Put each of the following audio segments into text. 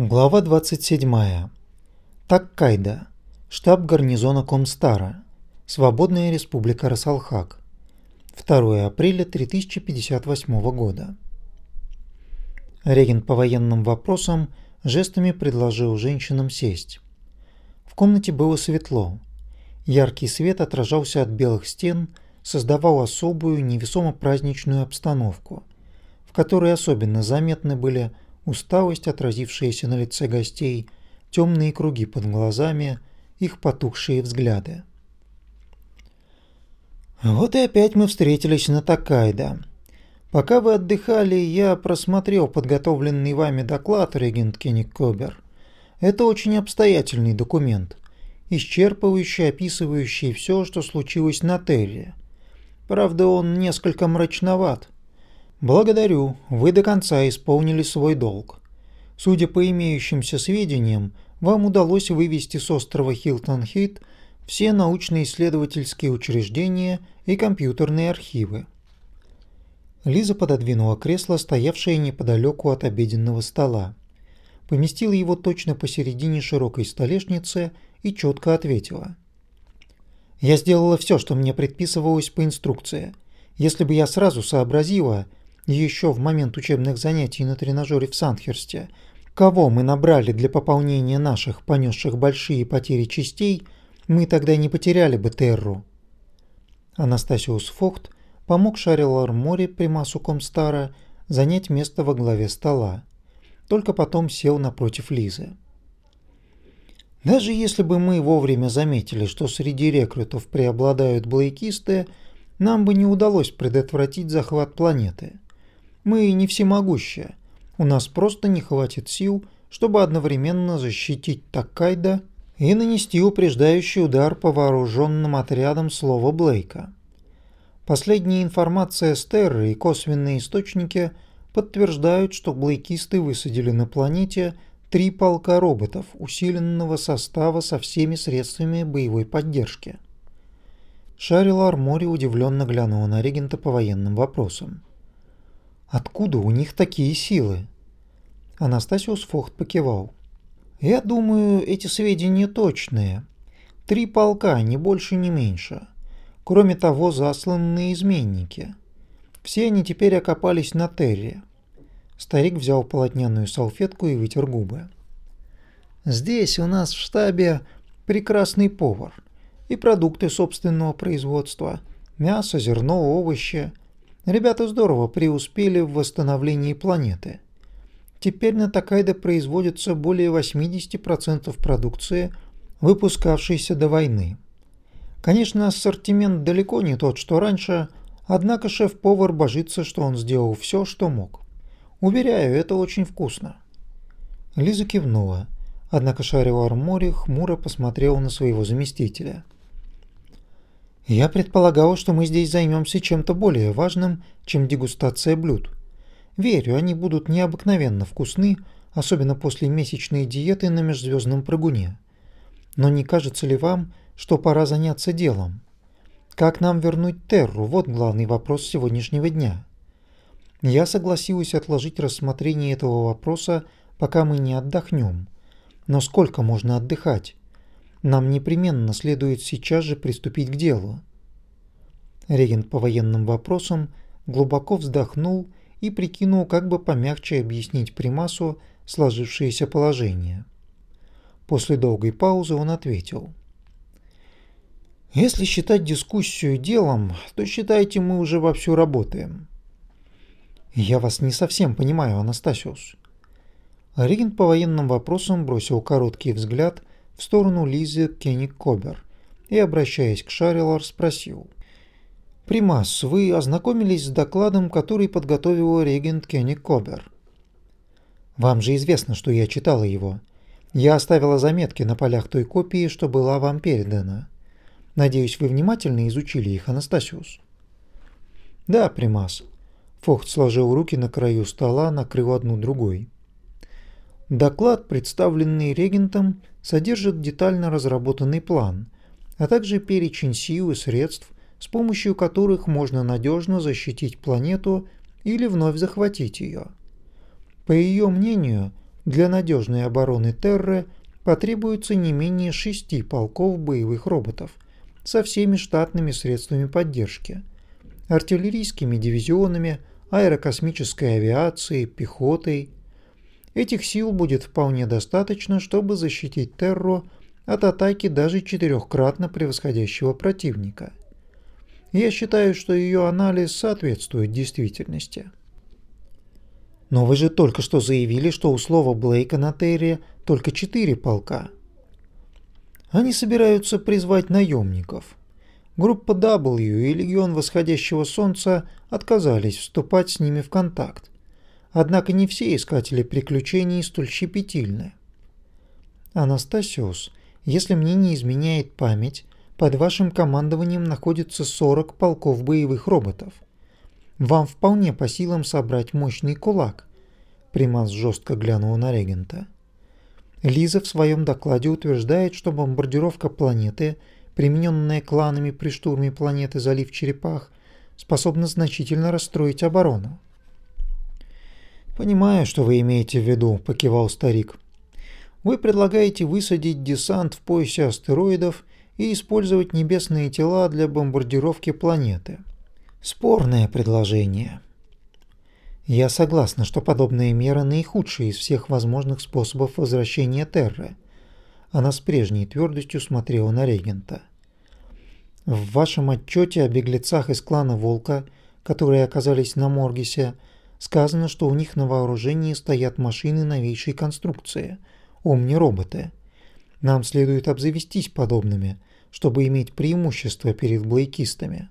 Глава 27. Таккайда. Штаб гарнизона Комстара. Свободная республика Расалхак. 2 апреля 3058 года. Регент по военным вопросам жестами предложил женщинам сесть. В комнате было светло. Яркий свет отражался от белых стен, создавал особую невесомо праздничную обстановку, в которой особенно заметны были усталость, отразившаяся на лице гостей, темные круги под глазами, их потухшие взгляды. Вот и опять мы встретились на Такайда. Пока вы отдыхали, я просмотрел подготовленный вами доклад, регент Кенник Кобер. Это очень обстоятельный документ, исчерпывающий, описывающий все, что случилось на Терре. Правда, он несколько мрачноват. Благодарю, вы до конца исполнили свой долг. Судя по имеющимся сведениям, вам удалось вывести с острова Хилтон-Хит все научно-исследовательские учреждения и компьютерные архивы. Лиза пододвинула кресло, стоявшее неподалеку от обеденного стола. Поместила его точно посередине широкой столешницы и четко ответила. «Я сделала все, что мне предписывалось по инструкции. Если бы я сразу сообразила, еще в момент учебных занятий на тренажере в Сандхерсте, кого мы набрали для пополнения наших, понесших большие потери частей, мы тогда не потеряли бы Терру. Анастасиус Фохт помог Шарилар Море Примасу Комстара занять место во главе стола. Только потом сел напротив Лизы. Даже если бы мы вовремя заметили, что среди рекрутов преобладают блейкисты, нам бы не удалось предотвратить захват планеты. Мы не всемогущие. У нас просто не хватит сил, чтобы одновременно защитить Таккайда и нанести упреждающий удар по вооруженным отрядам слова Блейка. Последняя информация с Терры и косвенные источники подтверждают, что блейкисты высадили на планете три полка роботов усиленного состава со всеми средствами боевой поддержки. Шарил Армори удивленно глянула на регента по военным вопросам. Откуда у них такие силы? Анастасиус Фохт покивал. Я думаю, эти сведения точные. Три полка, ни больше, ни меньше. Кроме того, засланные изменники. Все они теперь окопались на Терре. Старик взял полотняную салфетку и вытер губы. Здесь у нас в штабе прекрасный повар и продукты собственного производства, мясо, зерно, овощи – Ребята здорово преуспели в восстановлении планеты. Теперь на Такайдо производится более 80% продукции, выпускавшейся до войны. Конечно, ассортимент далеко не тот, что раньше, однако шеф-повар божится, что он сделал все, что мог. Уверяю, это очень вкусно. Лиза кивнула, однако Шаривар Мори хмуро посмотрел на своего заместителя – я предполагал, что мы здесь займемся чем-то более важным, чем дегустация блюд. Верю, они будут необыкновенно вкусны, особенно после месячной диеты на межзвездном прыгуне. Но не кажется ли вам, что пора заняться делом? Как нам вернуть Терру? Вот главный вопрос сегодняшнего дня. Я согласилась отложить рассмотрение этого вопроса, пока мы не отдохнем. Но сколько можно отдыхать? Нам непременно следует сейчас же приступить к делу. Регент по военным вопросам глубоко вздохнул и прикинул, как бы помягче объяснить Примасу сложившееся положение. После долгой паузы он ответил. «Если считать дискуссию делом, то считайте, мы уже вовсю работаем». «Я вас не совсем понимаю, Анастасиус». Регент по военным вопросам бросил короткий взгляд в сторону Лизы Кенник Кобер и, обращаясь к Шарилар, спросил. «Примас, вы ознакомились с докладом, который подготовила регент Кенни Кобер?» «Вам же известно, что я читала его. Я оставила заметки на полях той копии, что была вам передана. Надеюсь, вы внимательно изучили их, Анастасиус?» «Да, Примас». Фохт сложил руки на краю стола, накрыл одну другой. Доклад, представленный регентом, содержит детально разработанный план, а также перечень сил и средств, с помощью которых можно надежно защитить планету или вновь захватить ее. По ее мнению, Для надежной обороны Терры потребуется не менее шести полков боевых роботов со всеми штатными средствами поддержки, артиллерийскими дивизионами, аэрокосмической авиацией, пехотой. Этих сил будет вполне достаточно, чтобы защитить Терру от атаки даже четырехкратно превосходящего противника. Я считаю, что ее анализ соответствует действительности. Но вы же только что заявили, что у слова Блейка на Терре только четыре полка. Они собираются призвать наемников. Группа W и Легион Восходящего Солнца отказались вступать с ними в контакт. Однако не все искатели приключений столь щепетильны. Анастасиус, если мне не изменяет память, под вашим командованием находится 40 полков боевых роботов. Вам вполне по силам собрать мощный кулак. Примас жестко глянул на регента. Лиза в своем докладе утверждает, что бомбардировка планеты, примененная кланами при штурме планеты Залив Черепах, способна значительно расстроить оборону. «Понимаю, что вы имеете в виду», – покивал старик. «Вы предлагаете высадить десант в поясе астероидов и использовать небесные тела для бомбардировки планеты. Спорное предложение». Я согласна, что подобная мера наихудшая из всех возможных способов возвращения Терры. Она с прежней твердостью смотрела на регента. В вашем отчете о беглецах из клана Волка, которые оказались на Моргисе, сказано, что у них на вооружении стоят машины новейшей конструкции – омни-роботы. Нам следует обзавестись подобными, чтобы иметь преимущество перед блейкистами.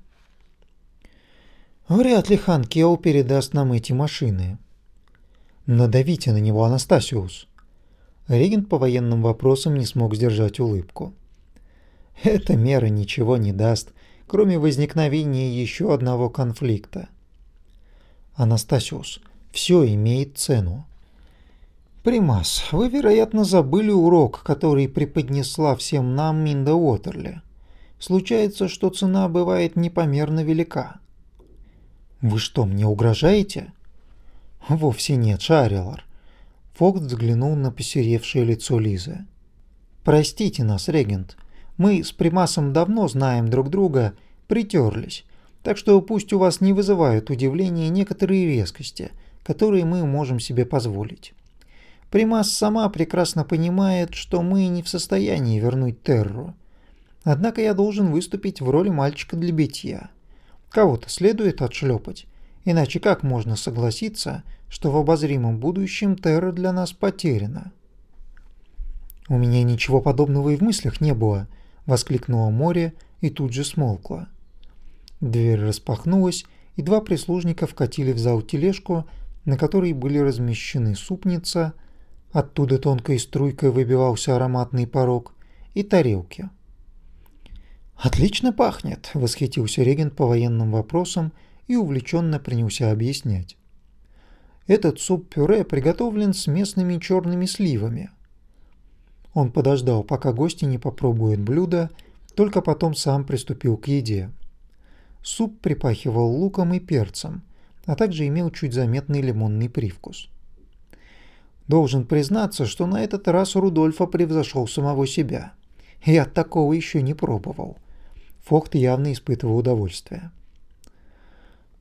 Вряд ли хан Кео передаст нам эти машины. Надавите на него, Анастасиус. Регент по военным вопросам не смог сдержать улыбку. Эта мера ничего не даст, кроме возникновения еще одного конфликта. Анастасиус, все имеет цену. Примас, вы, вероятно, забыли урок, который преподнесла всем нам Минда Уотерли. Случается, что цена бывает непомерно велика. «Вы что, мне угрожаете?» «Вовсе нет, Шарилар». Фокс взглянул на посеревшее лицо Лизы. «Простите нас, регент. Мы с Примасом давно знаем друг друга, притерлись, так что пусть у вас не вызывают удивления некоторые резкости, которые мы можем себе позволить. Примас сама прекрасно понимает, что мы не в состоянии вернуть Терру. Однако я должен выступить в роли мальчика для битья. Кого-то следует отшлепать, иначе как можно согласиться, что в обозримом будущем Терра для нас потеряна? «У меня ничего подобного и в мыслях не было», — воскликнула море и тут же смолкла. Дверь распахнулась, и два прислужника вкатили в зал тележку, на которой были размещены супница, оттуда тонкой струйкой выбивался ароматный порог, и тарелки. «Отлично пахнет!» – восхитился регент по военным вопросам и увлеченно принялся объяснять. «Этот суп-пюре приготовлен с местными черными сливами». Он подождал, пока гости не попробуют блюдо, только потом сам приступил к еде. Суп припахивал луком и перцем, а также имел чуть заметный лимонный привкус. Должен признаться, что на этот раз Рудольфа превзошел самого себя. Я такого еще не пробовал. Фохт явно испытывал удовольствие.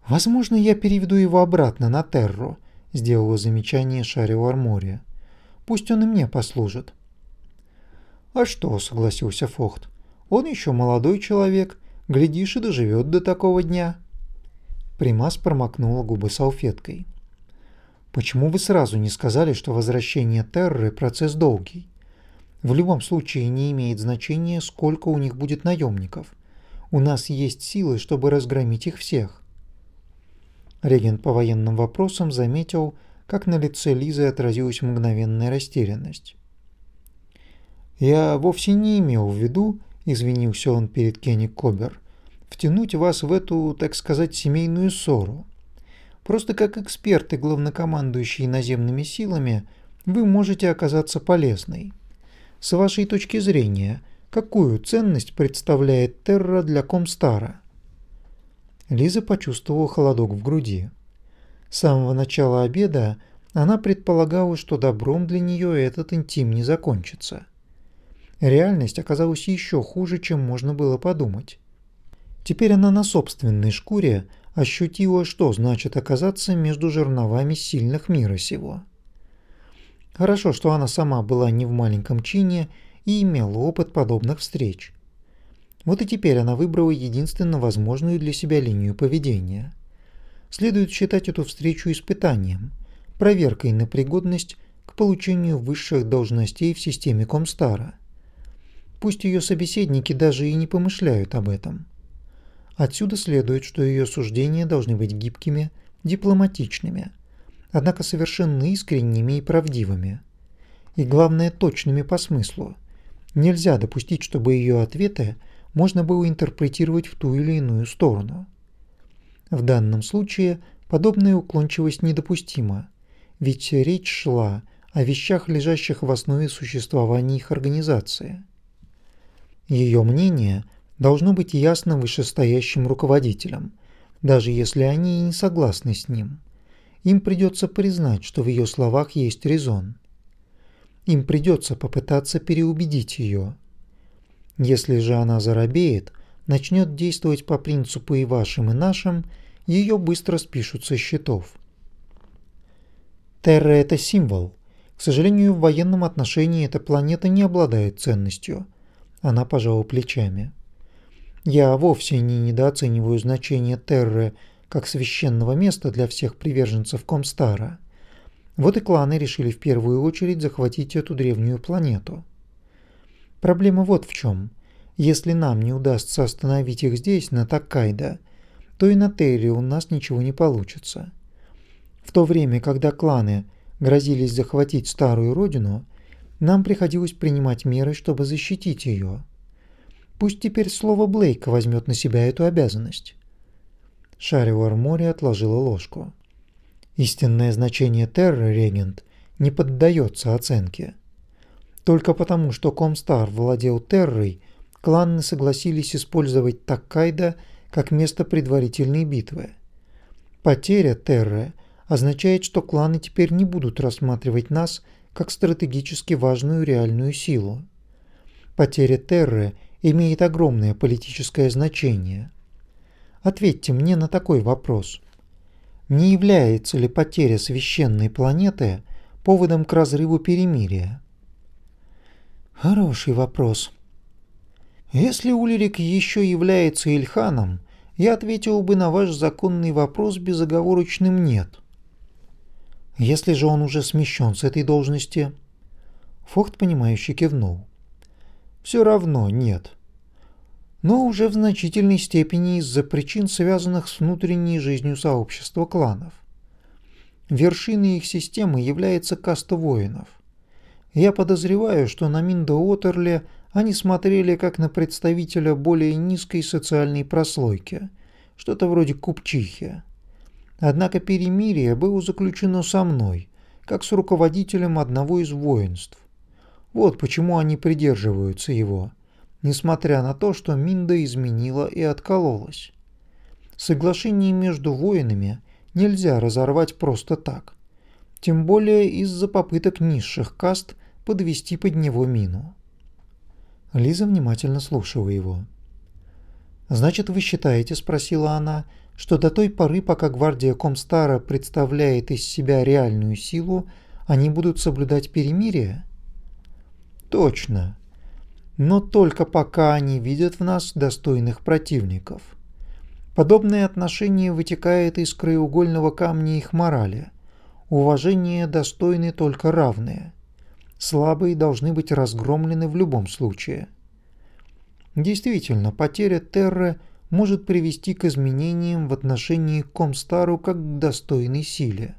«Возможно, я переведу его обратно на Терру», – сделала замечание Шарио Армория. «Пусть он и мне послужит». «А что?» – согласился Фохт. «Он еще молодой человек, глядишь и доживет до такого дня». Примас промокнула губы салфеткой. «Почему вы сразу не сказали, что возвращение Терры – процесс долгий? В любом случае не имеет значения, сколько у них будет наемников. У нас есть силы, чтобы разгромить их всех. Регент по военным вопросам заметил, как на лице Лизы отразилась мгновенная растерянность. «Я вовсе не имел в виду, — извинился он перед Кенни Кобер, — втянуть вас в эту, так сказать, семейную ссору. Просто как эксперт и главнокомандующий наземными силами вы можете оказаться полезной. С вашей точки зрения — какую ценность представляет Терра для Комстара. Лиза почувствовала холодок в груди. С самого начала обеда она предполагала, что добром для нее этот интим не закончится. Реальность оказалась еще хуже, чем можно было подумать. Теперь она на собственной шкуре ощутила, что значит оказаться между жерновами сильных мира сего. Хорошо, что она сама была не в маленьком чине и имела опыт подобных встреч. Вот и теперь она выбрала единственно возможную для себя линию поведения. Следует считать эту встречу испытанием, проверкой на пригодность к получению высших должностей в системе Комстара. Пусть ее собеседники даже и не помышляют об этом. Отсюда следует, что ее суждения должны быть гибкими, дипломатичными – однако совершенно искренними и правдивыми. И главное, точными по смыслу. Нельзя допустить, чтобы ее ответы можно было интерпретировать в ту или иную сторону. В данном случае подобная уклончивость недопустима, ведь речь шла о вещах, лежащих в основе существования их организации. Ее мнение должно быть ясно вышестоящим руководителям, даже если они и не согласны с ним им придется признать, что в ее словах есть резон. Им придется попытаться переубедить ее. Если же она заробеет, начнет действовать по принципу и вашим, и нашим, ее быстро спишут со счетов. Терра – это символ. К сожалению, в военном отношении эта планета не обладает ценностью. Она пожала плечами. Я вовсе не недооцениваю значение Терры – как священного места для всех приверженцев Комстара. Вот и кланы решили в первую очередь захватить эту древнюю планету. Проблема вот в чем. Если нам не удастся остановить их здесь, на Таккайдо, то и на Терри у нас ничего не получится. В то время, когда кланы грозились захватить старую родину, нам приходилось принимать меры, чтобы защитить ее. Пусть теперь слово Блейка возьмет на себя эту обязанность. Шаривар Мори отложила ложку. Истинное значение Терры, регент, не поддается оценке. Только потому, что Комстар владел Террой, кланы согласились использовать Таккайда как место предварительной битвы. Потеря Терры означает, что кланы теперь не будут рассматривать нас как стратегически важную реальную силу. Потеря Терры имеет огромное политическое значение – Ответьте мне на такой вопрос. Не является ли потеря священной планеты поводом к разрыву перемирия? Хороший вопрос. Если Улерик еще является Ильханом, я ответил бы на ваш законный вопрос безоговорочным «нет». Если же он уже смещен с этой должности... Фохт, понимающе кивнул. Все равно нет но уже в значительной степени из-за причин, связанных с внутренней жизнью сообщества кланов. Вершиной их системы является каста воинов. Я подозреваю, что на Миндо Отерле они смотрели как на представителя более низкой социальной прослойки, что-то вроде купчихи. Однако перемирие было заключено со мной, как с руководителем одного из воинств. Вот почему они придерживаются его – несмотря на то, что Минда изменила и откололась. Соглашение между воинами нельзя разорвать просто так, тем более из-за попыток низших каст подвести под него Мину. Лиза внимательно слушала его. «Значит, вы считаете, — спросила она, — что до той поры, пока гвардия Комстара представляет из себя реальную силу, они будут соблюдать перемирие?» «Точно но только пока они видят в нас достойных противников. Подобное отношение вытекает из краеугольного камня их морали. Уважение достойны только равные. Слабые должны быть разгромлены в любом случае. Действительно, потеря Терры может привести к изменениям в отношении к Комстару как к достойной силе.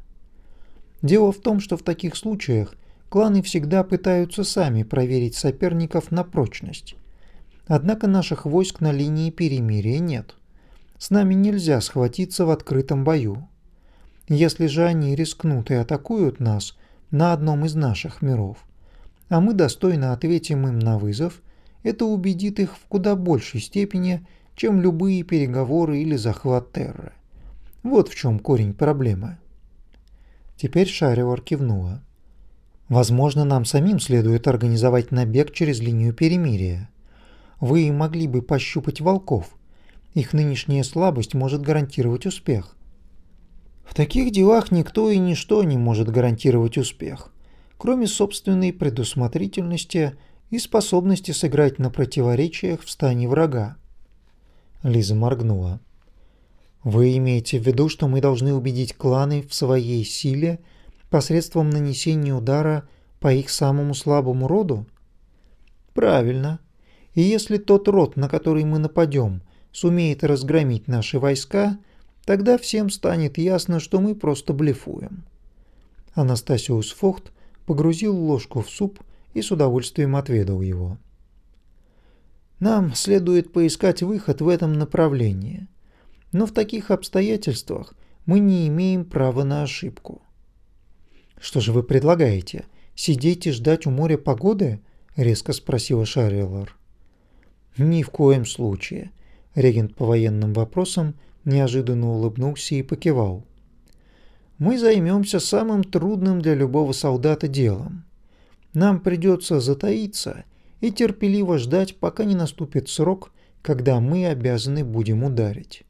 Дело в том, что в таких случаях – кланы всегда пытаются сами проверить соперников на прочность. Однако наших войск на линии перемирия нет. С нами нельзя схватиться в открытом бою. Если же они рискнут и атакуют нас на одном из наших миров, а мы достойно ответим им на вызов, это убедит их в куда большей степени, чем любые переговоры или захват Терры. Вот в чем корень проблемы. Теперь Шаривар кивнула. Возможно, нам самим следует организовать набег через линию перемирия. Вы могли бы пощупать волков. Их нынешняя слабость может гарантировать успех. В таких делах никто и ничто не может гарантировать успех, кроме собственной предусмотрительности и способности сыграть на противоречиях в стане врага. Лиза моргнула. Вы имеете в виду, что мы должны убедить кланы в своей силе посредством нанесения удара по их самому слабому роду? Правильно. И если тот род, на который мы нападем, сумеет разгромить наши войска, тогда всем станет ясно, что мы просто блефуем. Анастасиус Фохт погрузил ложку в суп и с удовольствием отведал его. Нам следует поискать выход в этом направлении. Но в таких обстоятельствах мы не имеем права на ошибку. Что же вы предлагаете? Сидеть и ждать у моря погоды? резко спросила Шаррилар. Ни в коем случае. Регент по военным вопросам неожиданно улыбнулся и покивал. Мы займемся самым трудным для любого солдата делом. Нам придется затаиться и терпеливо ждать, пока не наступит срок, когда мы обязаны будем ударить.